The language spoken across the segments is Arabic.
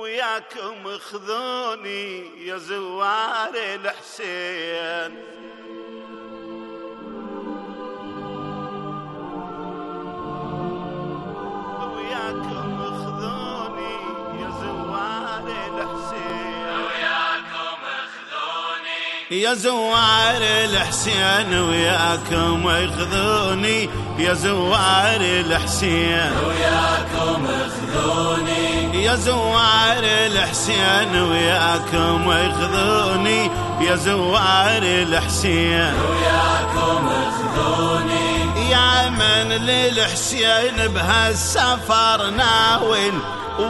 وياكم خذوني يا زوار الحسين. وياكم يا زوار الحسين. وياكم يا زوار الحسين وياكم خذوني يا زوار الحسين. وياكم خذوني يا زوار الحسين وياكم خذوني يا زوار الحسين وياكم خذوني يا من للحسين بهالسفر ناوين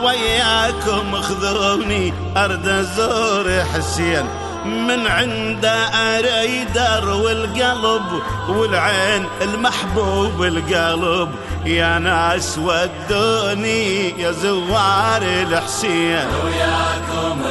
وياكم خذوني ارد ازور حسين من عنده اريد اروي القلب والعين المحبوب القلب. يا ناس ودوني يا زوار الحسين. وياكم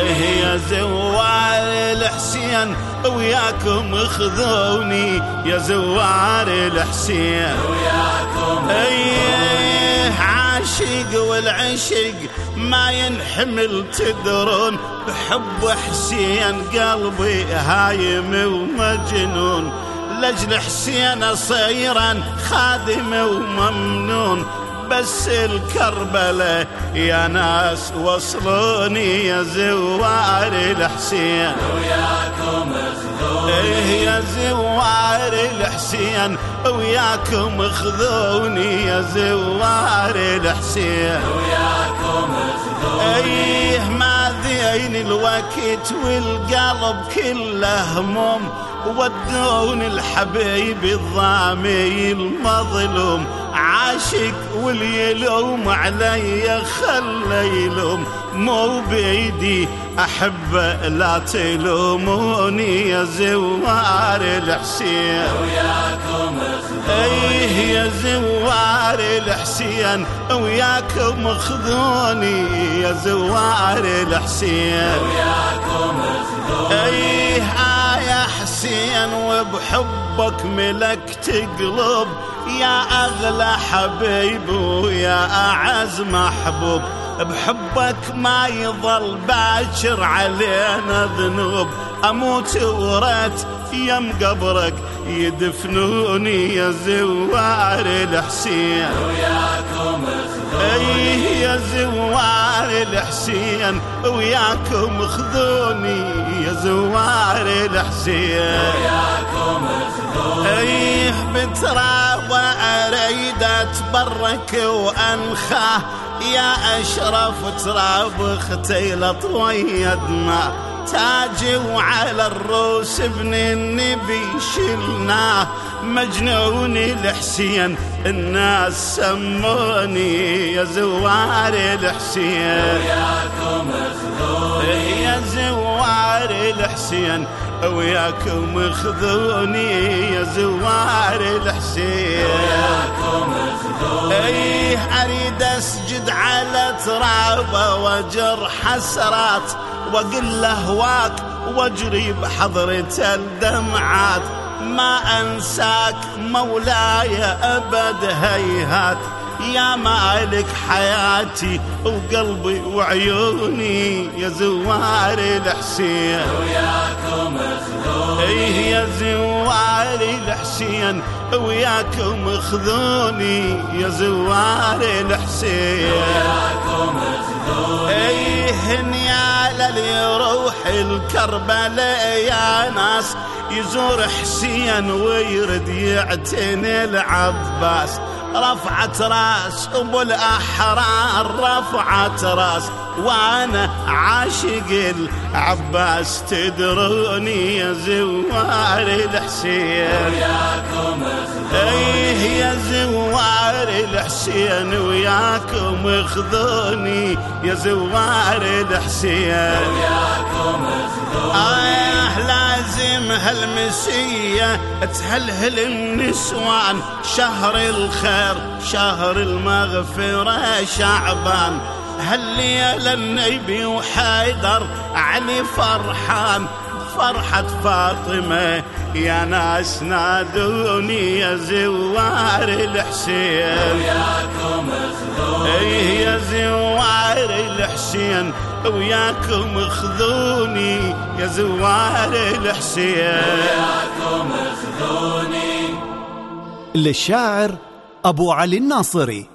إيه يا زوار الحسين وياكم خذوني يا زوار الحسين. وياكم إيه عاشق والعشق ما ينحمل تدرون بحب حسين قلبي هايم ومجنون. لاجل حسين صيرا خادم وممنون بس الكربلة يا ناس وصلوني يا زوار الحسين. وياكم خذوني إيه يا زوار الحسين وياكم خذوني يا زوار الحسين. وياكم خذوني إيه ما ذين الوقت والقلب كله هموم ودوني الحبيب الضامي المظلوم. عاشق واللي يلوم علي خلى يلوم مو بيدي احبه لا تلوموني يا زوار الحسين. وياكم أيه يا زوار الحسين وياكم خذوني يا زوار الحسين. وياكم حسين وبحبك ملكت قلوب يا اغلى حبيب ويا أعز محبوب. بحبك ما يظل باكر علينا ذنوب. أموت وريت يم قبرك يدفنوني يا زوار الحسين. وياكم إيه يا زوار الحسين وياكم خذوني يا زوار الحسين. وياكم خذوني إيه بتراب اريد أتبرك وانخاه يا أشرف تراب أختي لطوي دماء تاجي وعلى الروس ابن النبي شلناه مجنون الحسين. الناس سموني يا زوار الحسين. وياكم خذوني يا زوار الحسين وياكم خذوني يا زوار الحسين. وياكم خذوني إيه أريد أسجد على ترابه واجر حسرات واقول له هواك واجري بحضرته الدمعات. ما أنساك مولاي أبد هيهات. يا مالك حياتي وقلبي وعيوني يا زوار الحسين. وياكم خذوني إيه يا زوار الحسين وياكم خذوني يا زوار الحسين. وياكم خذوني إيه نيال اللي يروح الكربلاء يا ناس. يزور حسين ويرد يعتني العباس. رفعت راس ابو الأحرار رفعت راس. وأنا عاشق العباس تدروني يا زوار الحسين. وياكم إيه يا زوار. الحسين وياكم خذوني يا زوار الحسين. وياكم خذوني آه لازم هالمسية تهلهل النسوان. شهر الخير شهر المغفرة شعبان. هالليلة النبي وحيدر علي فرحان. فرحة فاطمة يا ناس نادوني يا زوار الحسين. وياكم خذوني إيه يا زوار الحسين وياكم خذوني يا زوار الحسين. وياكم خذوني للشاعر أبو علي الناصري.